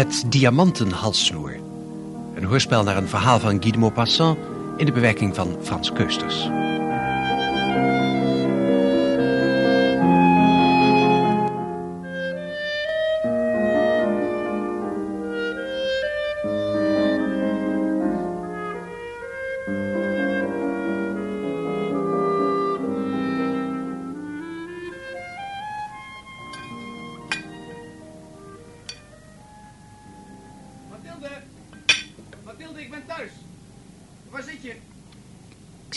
Het Diamanten Halssnoer. Een hoorspel naar een verhaal van Guy de Maupassant in de bewerking van Frans Keusters.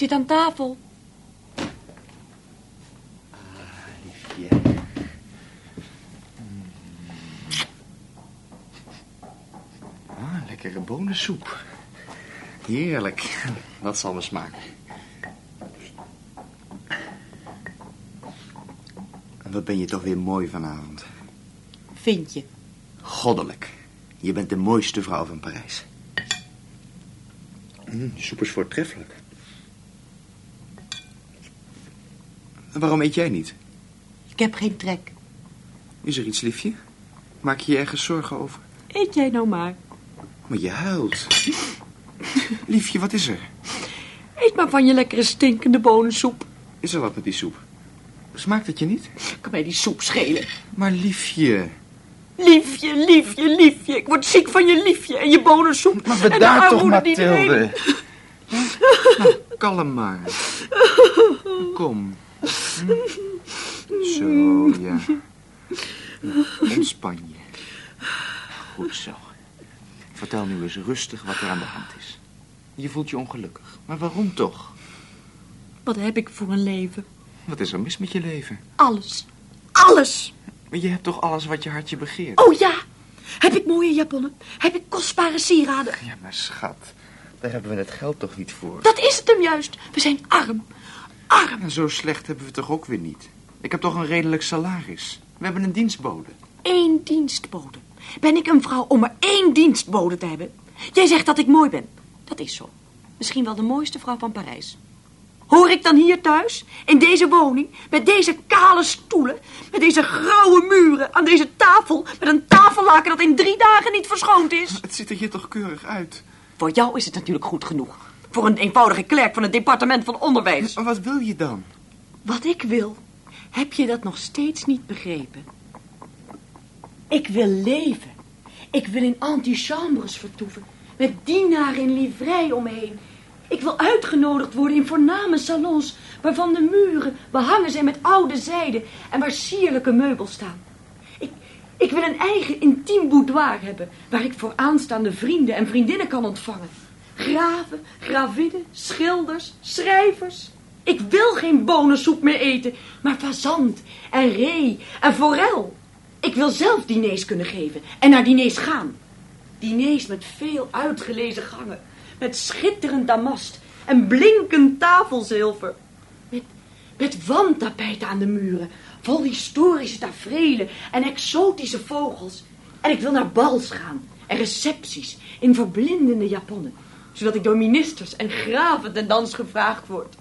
Zit aan tafel. Liefje. Ah, lekkere bonensoep. Heerlijk. Dat zal me smaken. En wat ben je toch weer mooi vanavond. Vind je? Goddelijk. Je bent de mooiste vrouw van Parijs. Mm, de soep is voortreffelijk. En waarom eet jij niet? Ik heb geen trek. Is er iets, liefje? Maak je je ergens zorgen over? Eet jij nou maar. Maar je huilt. Liefje, wat is er? Eet maar van je lekkere stinkende bonensoep. Is er wat met die soep? Smaakt het je niet? Kan mij die soep schelen. Maar liefje... Liefje, liefje, liefje. Ik word ziek van je liefje en je bonensoep. Maar bedaar toch, Mathilde. Nou, kalm maar. Kom. Zo, ja. Ontspan je. Goed zo. Vertel nu eens rustig wat er aan de hand is. Je voelt je ongelukkig. Maar waarom toch? Wat heb ik voor een leven? Wat is er mis met je leven? Alles. Alles. Maar je hebt toch alles wat je hartje begeert? Oh ja. Heb ik mooie japonnen? Heb ik kostbare sieraden? Ja, maar schat, daar hebben we het geld toch niet voor? Dat is het hem juist. We zijn arm. Arm. En zo slecht hebben we het toch ook weer niet? Ik heb toch een redelijk salaris? We hebben een dienstbode. Eén dienstbode. Ben ik een vrouw om maar één dienstbode te hebben? Jij zegt dat ik mooi ben. Dat is zo. Misschien wel de mooiste vrouw van Parijs. Hoor ik dan hier thuis, in deze woning, met deze kale stoelen, met deze grauwe muren, aan deze tafel, met een tafellaken dat in drie dagen niet verschoond is? Het ziet er hier toch keurig uit? Voor jou is het natuurlijk goed genoeg. Voor een eenvoudige klerk van het departement van onderwijs. Maar wat wil je dan? Wat ik wil, heb je dat nog steeds niet begrepen? Ik wil leven. Ik wil in antichambres vertoeven. Met dienaren in livrei omheen. Ik wil uitgenodigd worden in voorname salons... waarvan de muren behangen zijn met oude zijde... en waar sierlijke meubels staan. Ik, ik wil een eigen intiem boudoir hebben... waar ik voor aanstaande vrienden en vriendinnen kan ontvangen. Graven, gravinnen, schilders, schrijvers. Ik wil geen bonensoep meer eten, maar fazant en ree en forel. Ik wil zelf diners kunnen geven en naar diners gaan. Diners met veel uitgelezen gangen, met schitterend damast en blinkend tafelzilver. Met, met wandtapijten aan de muren, vol historische tafereelen en exotische vogels. En ik wil naar bals gaan en recepties in verblindende japonnen, zodat ik door ministers en graven ten dans gevraagd word.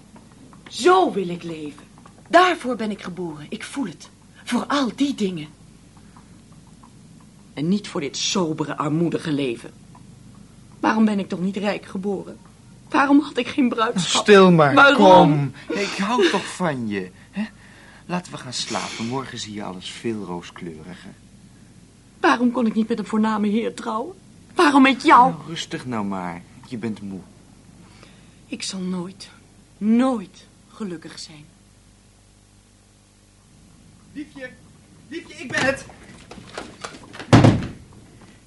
Zo wil ik leven. Daarvoor ben ik geboren. Ik voel het. Voor al die dingen. En niet voor dit sobere, armoedige leven. Waarom ben ik toch niet rijk geboren? Waarom had ik geen bruidschap? Stil maar, Waarom? kom. Ik hou toch van je. Hè? Laten we gaan slapen. Morgen zie je alles veel rooskleuriger. Waarom kon ik niet met een voorname heer trouwen? Waarom met jou? Nou, rustig nou maar. Je bent moe. Ik zal nooit, nooit gelukkig zijn. Liefje, liefje, ik ben het.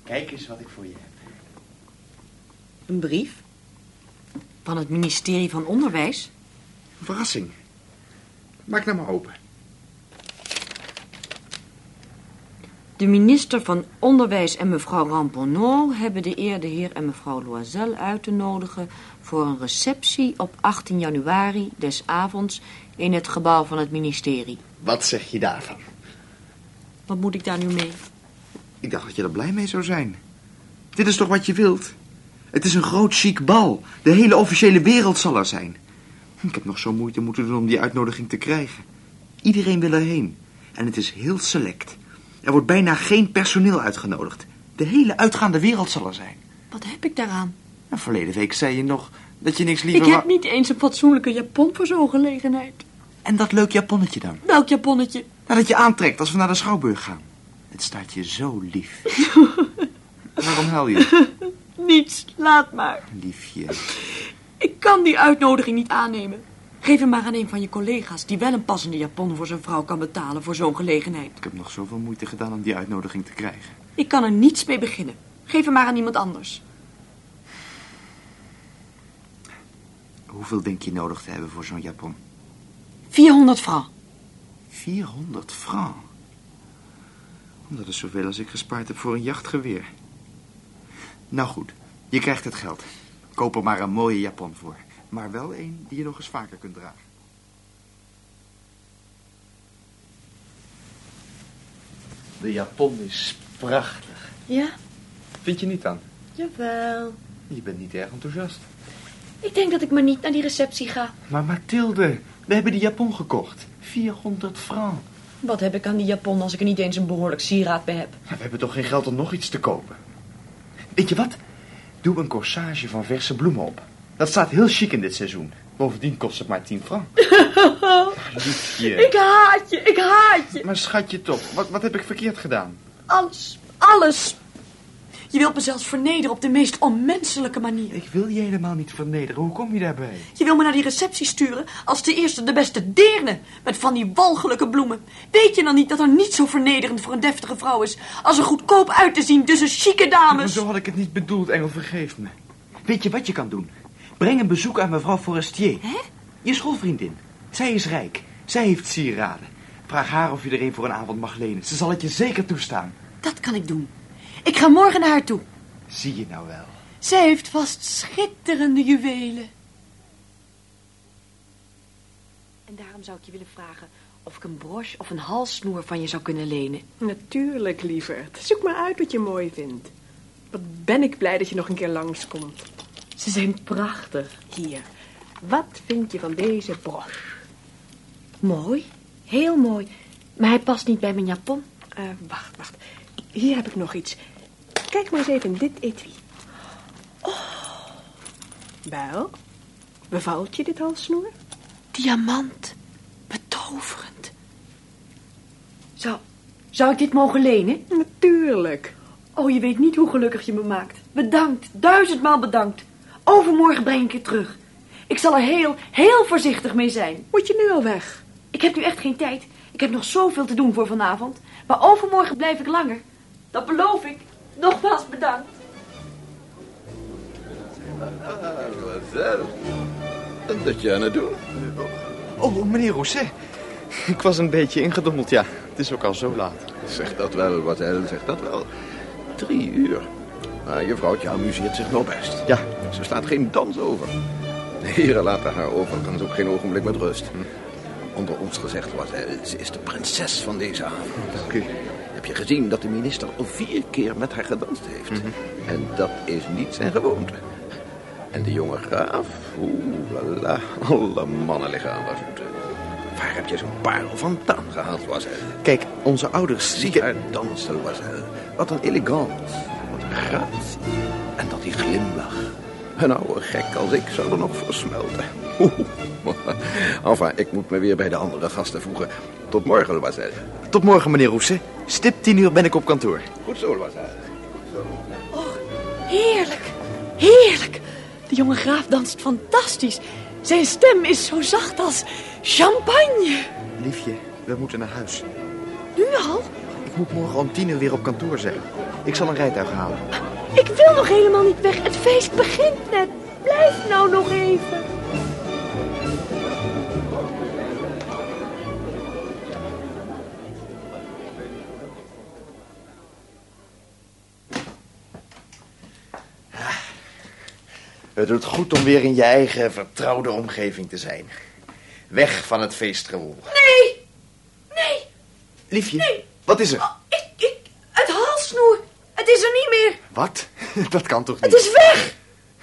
Kijk eens wat ik voor je heb. Een brief? Van het ministerie van Onderwijs? Verrassing. Maak nou maar open. De minister van Onderwijs en mevrouw Ramponneau hebben de eer de heer en mevrouw Loisel uit te nodigen voor een receptie op 18 januari des avonds in het gebouw van het ministerie. Wat zeg je daarvan? Wat moet ik daar nu mee? Ik dacht dat je er blij mee zou zijn. Dit is toch wat je wilt? Het is een groot chic bal. De hele officiële wereld zal er zijn. Ik heb nog zo moeite moeten doen om die uitnodiging te krijgen. Iedereen wil erheen. En het is heel select. Er wordt bijna geen personeel uitgenodigd. De hele uitgaande wereld zal er zijn. Wat heb ik daaraan? En verleden week zei je nog dat je niks liever... Ik heb niet eens een fatsoenlijke japon voor zo'n gelegenheid. En dat leuk japonnetje dan? Welk japonnetje? Nou, dat je aantrekt als we naar de Schouwburg gaan. Het staat je zo lief. Waarom huil je, Niets, laat maar. liefje? Ik kan die uitnodiging niet aannemen. Geef hem maar aan een van je collega's die wel een passende japon voor zijn vrouw kan betalen voor zo'n gelegenheid. Ik heb nog zoveel moeite gedaan om die uitnodiging te krijgen. Ik kan er niets mee beginnen. Geef hem maar aan iemand anders. Hoeveel denk je nodig te hebben voor zo'n japon? 400 francs. 400 francs. Dat is zoveel als ik gespaard heb voor een jachtgeweer. Nou goed, je krijgt het geld. Koop er maar een mooie japon voor. Maar wel een die je nog eens vaker kunt dragen. De japon is prachtig. Ja, Vind je niet dan? jawel. Je bent niet erg enthousiast. Ik denk dat ik maar niet naar die receptie ga. Maar Mathilde, we hebben die japon gekocht. 400 francs. Wat heb ik aan die japon als ik er niet eens een behoorlijk sieraad bij heb? Maar we hebben toch geen geld om nog iets te kopen? Weet je wat? Doe een corsage van verse bloemen op. Dat staat heel chic in dit seizoen. Bovendien kost het maar 10 francs. Liefje. Ik haat je, ik haat je. Maar schatje toch, wat, wat heb ik verkeerd gedaan? Alles, alles. Je wilt me zelfs vernederen op de meest onmenselijke manier. Ik wil je helemaal niet vernederen. Hoe kom je daarbij? Je wil me naar die receptie sturen als de eerste de beste deerne. Met van die walgelijke bloemen. Weet je dan niet dat er niets zo vernederend voor een deftige vrouw is... als er goedkoop uit te zien tussen chique Maar dames? zo had ik het niet bedoeld, Engel, vergeef me. Weet je wat je kan doen? Breng een bezoek aan mevrouw Forestier. Hè? Je schoolvriendin. Zij is rijk. Zij heeft sieraden. Vraag haar of je er een voor een avond mag lenen. Ze zal het je zeker toestaan. Dat kan ik doen. Ik ga morgen naar haar toe. Zie je nou wel. Zij heeft vast schitterende juwelen. En daarom zou ik je willen vragen of ik een broche of een halssnoer van je zou kunnen lenen. Natuurlijk, lieverd. Zoek maar uit wat je mooi vindt. Wat ben ik blij dat je nog een keer langskomt. Ze zijn prachtig. Hier, wat vind je van deze broche? Mooi, heel mooi. Maar hij past niet bij mijn japon. Eh, wacht, wacht. Hier heb ik nog iets. Kijk maar eens even in dit etui. Oh. Wel, bevalt je dit halssnoer? Diamant. Betoverend. Zou, zou ik dit mogen lenen? Natuurlijk. Oh, je weet niet hoe gelukkig je me maakt. Bedankt, duizendmaal bedankt. Overmorgen breng ik het terug. Ik zal er heel, heel voorzichtig mee zijn. Moet je nu al weg? Ik heb nu echt geen tijd. Ik heb nog zoveel te doen voor vanavond. Maar overmorgen blijf ik langer. Dat beloof ik. Nogmaals bedankt. Wat dat je aan het doen? Oh, meneer Rousset. Ik was een beetje ingedommeld, ja. Het is ook al zo laat. Zeg dat wel, wat hij zeg dat wel. Drie uur. Maar je vrouwtje amuseert zich nog best. Ja. Ze slaat geen dans over. De heren laten haar overigens ook geen ogenblik met rust. Onder ons gezegd was hij, ze is de prinses van deze avond. Dank u. Heb je gezien dat de minister al vier keer met haar gedanst heeft? En dat is niet zijn gewoonte. En de jonge graaf, oeh la la, alle mannen liggen aan haar voeten. Waar heb je zo'n parel vandaan gehaald, was hij? Kijk, onze ouders... Zie haar dansen, was hij. Wat een elegant, gratie. En dat die glimlach. Een oude gek als ik zou er nog voor smelten. Enfin, ik moet me weer bij de andere gasten voegen. Tot morgen, was hij. Tot morgen, meneer Rousset. Stip tien uur ben ik op kantoor. Goed zo, was hij. Heerlijk, heerlijk. De jonge graaf danst fantastisch. Zijn stem is zo zacht als champagne. Liefje, we moeten naar huis. Nu al? Ik moet morgen om tien uur weer op kantoor zijn. Ik zal een rijtuig halen. Ik wil nog helemaal niet weg. Het feest begint net. Blijf nou nog even. Het doet goed om weer in je eigen vertrouwde omgeving te zijn. Weg van het feestgewoel. Nee, nee, Liefje, Nee. wat is er? oh, ik, ik, het halssnoer. Het is er niet meer. Wat? Dat kan toch Het niet? is weg.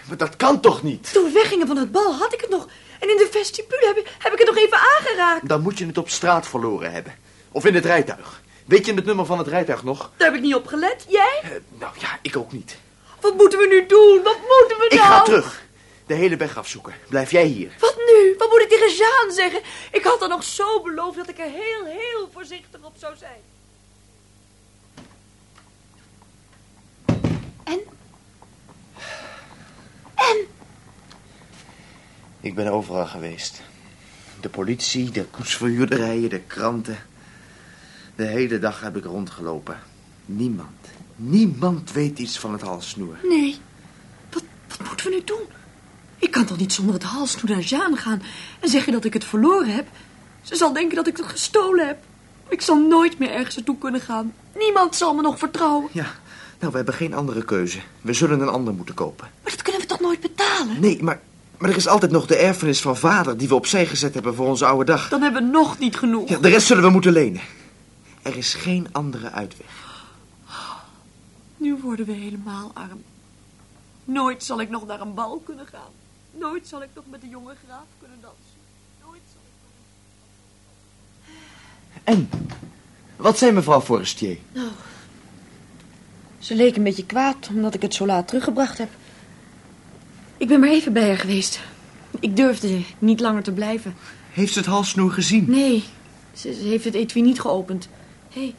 Maar dat kan toch niet? Toen we weggingen van het bal had ik het nog. En in de vestibule heb ik, heb ik het nog even aangeraakt. Dan moet je het op straat verloren hebben. Of in het rijtuig. Weet je het nummer van het rijtuig nog? Daar heb ik niet op gelet. Jij? Eh, nou ja, ik ook niet. Wat moeten we nu doen? Wat moeten we Ik nou? ga terug. De hele weg afzoeken. Blijf jij hier. Wat nu? Wat moet ik tegen Jean zeggen? Ik had er nog zo beloofd dat ik er heel, heel voorzichtig op zou zijn. En? En? Ik ben overal geweest. De politie, de koetsverhuurderijen, de kranten. De hele dag heb ik rondgelopen. Niemand, niemand weet iets van het halssnoer. Nee. Wat, wat moeten we nu doen? Ik kan toch niet zonder het halsnoer naar Jeanne gaan en zeggen dat ik het verloren heb? Ze zal denken dat ik het gestolen heb. Ik zal nooit meer ergens naartoe kunnen gaan. Niemand zal me nog vertrouwen. Ja, nou, we hebben geen andere keuze. We zullen een ander moeten kopen. Maar dat kunnen we toch nooit betalen? Nee, maar, maar er is altijd nog de erfenis van vader... die we opzij gezet hebben voor onze oude dag. Dan hebben we nog niet genoeg. Ja, de rest zullen we moeten lenen. Er is geen andere uitweg. Nu worden we helemaal arm. Nooit zal ik nog naar een bal kunnen gaan. Nooit zal ik nog met de jonge graaf kunnen dansen. Nooit zal ik nog... En? Wat zei mevrouw Forestier? Nou, ze leek een beetje kwaad omdat ik het zo laat teruggebracht heb. Ik ben maar even bij haar geweest. Ik durfde niet langer te blijven. Heeft ze het halssnoer gezien? Nee, ze, ze heeft het etui niet geopend. Hé, hey,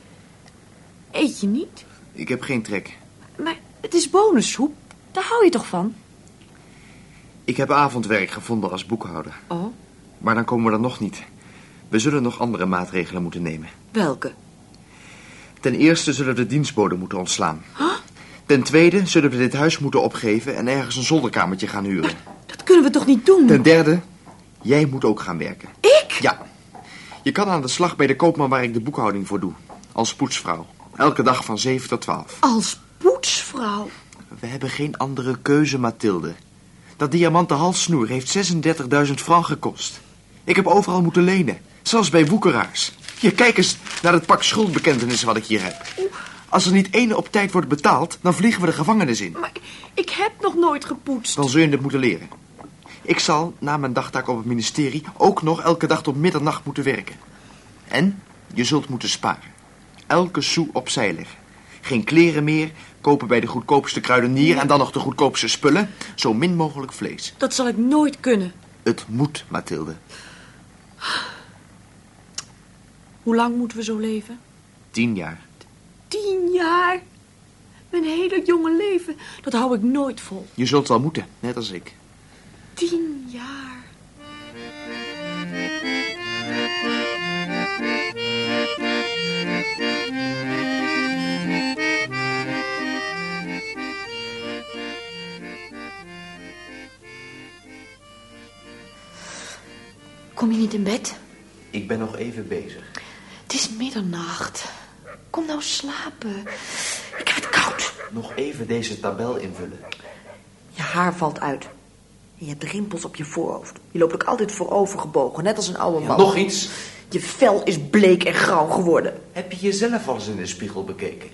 eet je niet? Ik heb geen trek. Maar het is bonensoep. Daar hou je toch van? Ik heb avondwerk gevonden als boekhouder. Oh, Maar dan komen we er nog niet. We zullen nog andere maatregelen moeten nemen. welke? Ten eerste zullen we de dienstbode moeten ontslaan. Ten tweede zullen we dit huis moeten opgeven en ergens een zolderkamertje gaan huren. Dat kunnen we toch niet doen? Ten derde, jij moet ook gaan werken. Ik? Ja. Je kan aan de slag bij de koopman waar ik de boekhouding voor doe. Als poetsvrouw. Elke dag van 7 tot 12. Als poetsvrouw. We hebben geen andere keuze, Mathilde. Dat diamanten halssnoer heeft 36.000 francs gekost. Ik heb overal moeten lenen. Zelfs bij woekeraars. Hier, kijk eens naar het pak schuldbekentenissen wat ik hier heb. Als er niet één op tijd wordt betaald, dan vliegen we de gevangenis in. Maar ik heb nog nooit gepoetst. Dan zul je het moeten leren. Ik zal, na mijn dagtaak op het ministerie, ook nog elke dag tot middernacht moeten werken. En je zult moeten sparen. Elke sou opzij leggen. Geen kleren meer, kopen bij de goedkoopste kruidenier en dan nog de goedkoopste spullen. Zo min mogelijk vlees. Dat zal ik nooit kunnen. Het moet, Mathilde. Hoe lang moeten we zo leven? Tien jaar. Tien jaar. Mijn hele jonge leven. Dat hou ik nooit vol. Je zult wel moeten, net als ik. Tien jaar. Kom je niet in bed? Ik ben nog even bezig. Het is middernacht. Kom nou slapen. Ik heb het koud. Nog even deze tabel invullen. Je haar valt uit. En je hebt rimpels op je voorhoofd. Je loopt ook altijd voorover gebogen, net als een oude man. Nog iets? Je vel is bleek en grauw geworden. Heb je jezelf al eens in de spiegel bekeken?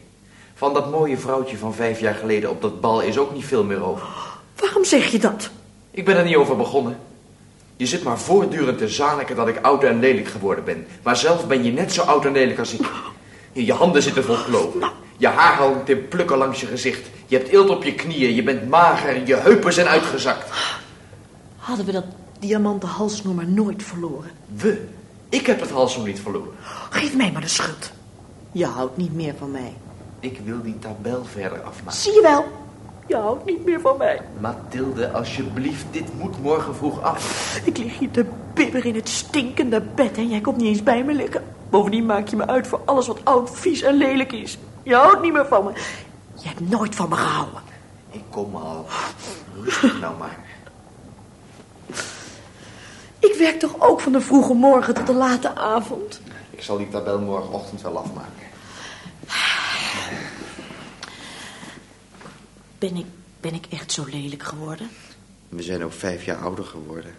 Van dat mooie vrouwtje van vijf jaar geleden op dat bal is ook niet veel meer over. Waarom zeg je dat? Ik ben er niet over begonnen. Je zit maar voortdurend te zaniken dat ik oud en lelijk geworden ben. Maar zelf ben je net zo oud en lelijk als ik. Je handen zitten vol kloven. Je haar hangt in plukken langs je gezicht. Je hebt eelt op je knieën. Je bent mager. Je heupen zijn uitgezakt. Hadden we dat diamanten halsnoer maar nooit verloren. We? Ik heb het hals nog niet verloren. Geef mij maar de schuld. Je houdt niet meer van mij. Ik wil die tabel verder afmaken. Zie je wel? Je houdt niet meer van mij. Mathilde, alsjeblieft, dit moet morgen vroeg af. Ik lig hier te bibberen in het stinkende bed en jij komt niet eens bij me liggen. Bovendien maak je me uit voor alles wat oud, vies en lelijk is. Je houdt niet meer van me. Je hebt nooit van me gehouden. Ik kom al. Rustig nou maar. Ik werk toch ook van de vroege morgen tot de late avond? Ik zal die tabel morgenochtend wel afmaken. Ben ik, ben ik echt zo lelijk geworden? We zijn ook vijf jaar ouder geworden.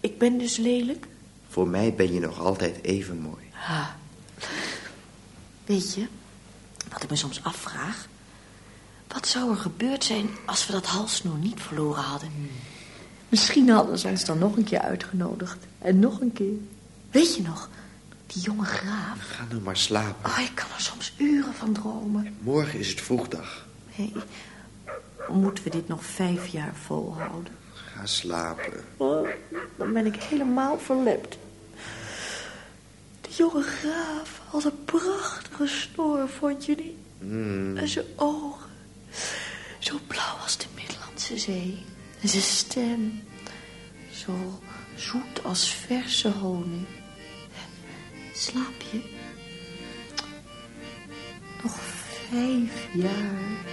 Ik ben dus lelijk? Voor mij ben je nog altijd even mooi. Ah. Weet je, wat ik me soms afvraag? Wat zou er gebeurd zijn als we dat halssnoer niet verloren hadden? Misschien hadden ze ons dan nog een keer uitgenodigd. En nog een keer. Weet je nog? Die jonge graaf. Ga nu maar slapen. Oh, ik kan er soms uren van dromen. Morgen is het vroegdag. Hé, moeten we dit nog vijf jaar volhouden? Ga slapen. Oh, dan ben ik helemaal verlept. De jonge graaf had een prachtige snor, vond je niet? En zijn ogen. Zo blauw als de Middellandse Zee. En zijn stem. Zo zoet als verse honing. Slaap je? Nog vijf jaar.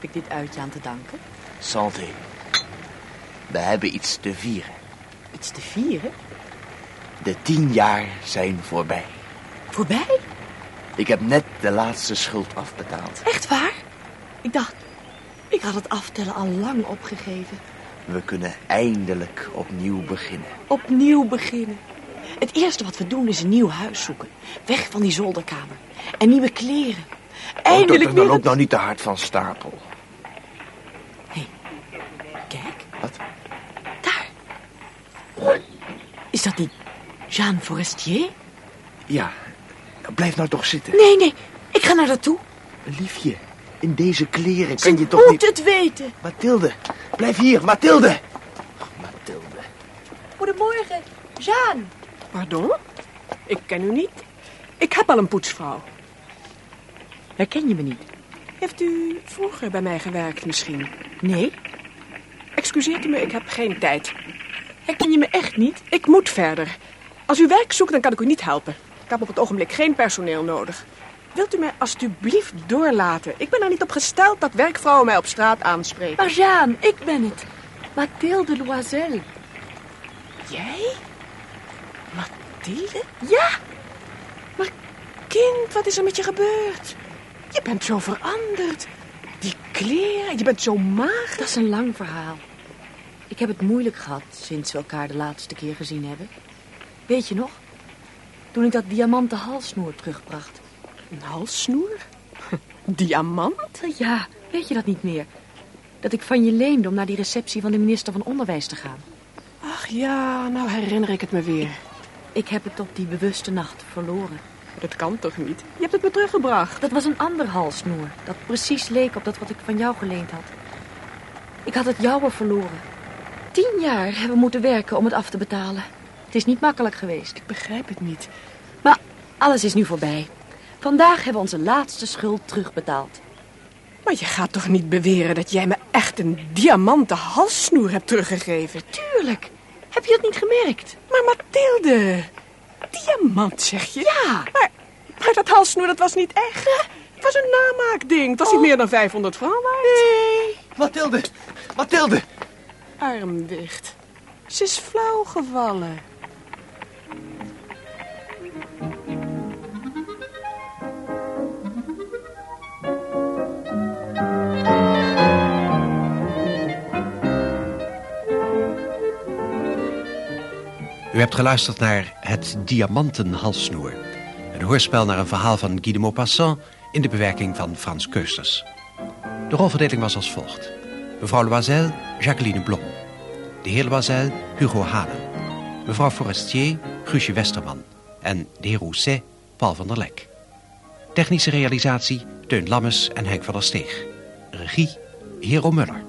Heb ik dit uitje aan te danken? Santé. We hebben iets te vieren. Iets te vieren? De tien jaar zijn voorbij. Voorbij? Ik heb net de laatste schuld afbetaald. Echt waar? Ik dacht, ik had het aftellen al lang opgegeven. We kunnen eindelijk opnieuw beginnen. Opnieuw beginnen. Het eerste wat we doen is een nieuw huis zoeken. Weg van die zolderkamer. En nieuwe kleren. Eindelijk oh, dat, weer... dan ook het- nou niet te hard van stapel. Kijk, Wat? daar. Is dat niet Jean Forestier? Ja, blijf nou toch zitten. Nee, nee, ik ga naar dat toe. Liefje, in deze kleren Ze kan je toch moet niet... het weten. Mathilde, blijf hier, Mathilde. Mathilde. Goedemorgen, Jean. Pardon? Ik ken u niet. Ik heb al een poetsvrouw. Herken je me niet? Heeft u vroeger bij mij gewerkt misschien? Nee. Excuseert u me, ik heb geen tijd. Herken je me echt niet? Ik moet verder. Als u werk zoekt, dan kan ik u niet helpen. Ik heb op het ogenblik geen personeel nodig. Wilt u mij alstublieft doorlaten? Ik ben er niet op gesteld dat werkvrouwen mij op straat aanspreken. Maar Jean, ik ben het. Mathilde Loisel. Jij? Mathilde? Ja! Maar kind, wat is er met je gebeurd? Je bent zo veranderd. Die kleren, je bent zo mager. Dat is een lang verhaal. Ik heb het moeilijk gehad sinds we elkaar de laatste keer gezien hebben. Weet je nog? Toen ik dat diamanten halssnoer terugbracht. Een halssnoer? Diamant? Ja, weet je dat niet meer? Dat ik van je leende om naar die receptie van de minister van Onderwijs te gaan. Ach ja, nou herinner ik het me weer. Ik heb het op die bewuste nacht verloren. Dat kan toch niet? Je hebt het me teruggebracht. Dat was een ander halssnoer, dat precies leek op dat wat ik van jou geleend had. Ik had het jouwe verloren. Tien jaar hebben we moeten werken om het af te betalen. Het is niet makkelijk geweest. Ik begrijp het niet. Maar alles is nu voorbij. Vandaag hebben we onze laatste schuld terugbetaald. Maar je gaat toch niet beweren dat jij me echt een diamanten halssnoer hebt teruggegeven? Tuurlijk. Heb je dat niet gemerkt? Maar Mathilde, diamant zeg je? Ja. Maar, maar dat halssnoer, dat was niet echt. Het was een namaakding. Het was niet meer dan 500 frank waard. Nee. Mathilde, Mathilde. Arm dicht. Ze is flauw gevallen. U hebt geluisterd naar Het Diamanten Halssnoer. Een hoorspel naar een verhaal van Guy de Maupassant... in de bewerking van Frans Keusters. De rolverdeling was als volgt. Mevrouw Loisel, Jacqueline Blom. De heer Loisel, Hugo Hanen. Mevrouw Forestier, Guusje Westerman. En de heer Rousset, Paul van der Lek. Technische realisatie, Teun Lammes en Henk van der Steeg. Regie, Hero Muller.